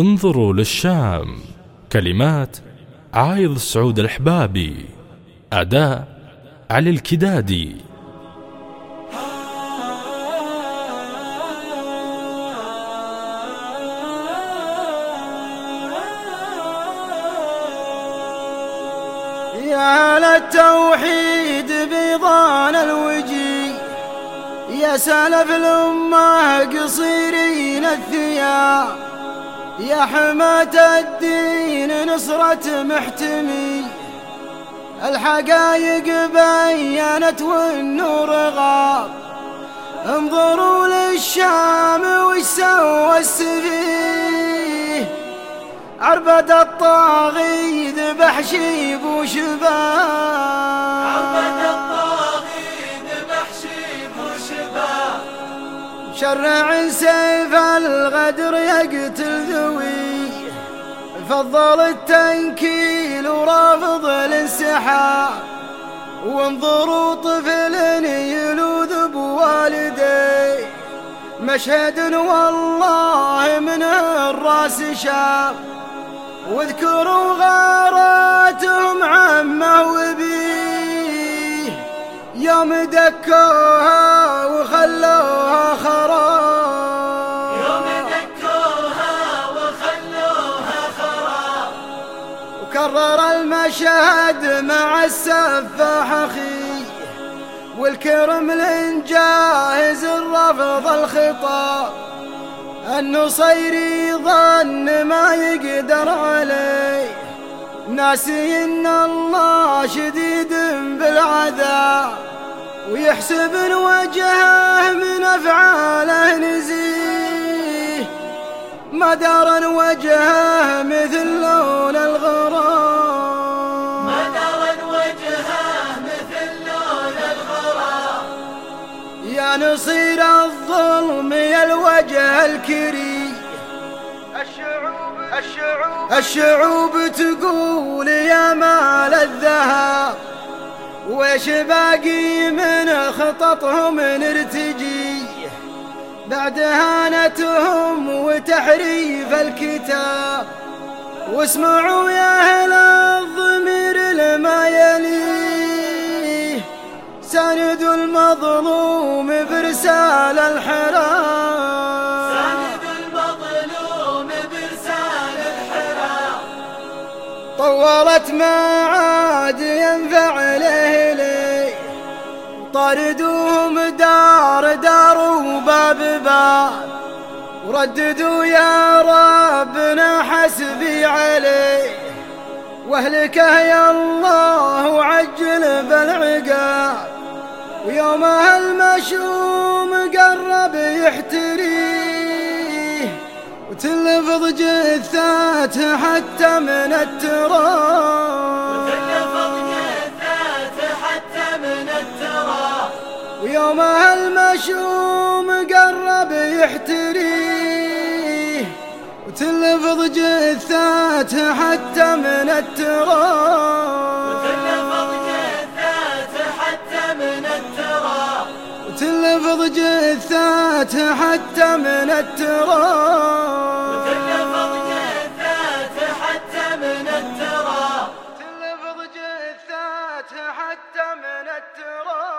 انظروا للشام. كلمات عايض سعود الحبابي أداء علي الكدادي. يا للتوحيد بيضان الوجي. يا سلف الأمة قصيرين الثياب. يا حماة الدين نصرة محتمي. الحقايق بينت والنور غاب. انظروا للشام وش سوى السفيه. عربد الطاغي ذبح شيب وشباب عربد الطاغي ذبح شيب وشباب شرع سيف الغدر يقتل ذوي فضل التنكيل ورافض الانسحاب وانظروا طفل يلوذ بوالديه مشهد والله من الراس شاب واذكروا غاراتهم عمه وبيه يوم دكوها وخلوها خراب وكرر المشهد مع السفاح أخي والكرملين جاهز الرفض الخطاب. النصيري ظن ما يقدر عليه. ناسي إن الله شديد بالعذاب ويحسب وجهه من أفعاله نزيه ما دار وجهه مثل لون الغرام. ما دار وجهه مثل لون الغرام. يا نصير الظلم يا الوجه الكريم. الشعوب الشعوب الشعوب تقول يا مال الذهب. ويش باقي من خططهم نرتجي بعد هانتهم وتحريف الكتاب. واسمعوا يا أهل الضمير لما يليه. سند المظلوم برسال الحرام. المظلوم برسال الحرام. طولت ما عاد ينفع له لي طردوهم دار دار باب ورددوا يا ربنا حسبي عليه. واهلكه يا الله عجل بالعقاب ويومها المشوم قرب يحتريه وتلفظ جثاته حتى من التراب. يحتريه وتلفظ جثاته حتى من التراب. وتلفظ جثاته حتى من التراب. جثاته حتى من التراب. تلفظ جثاته حتى من التراب.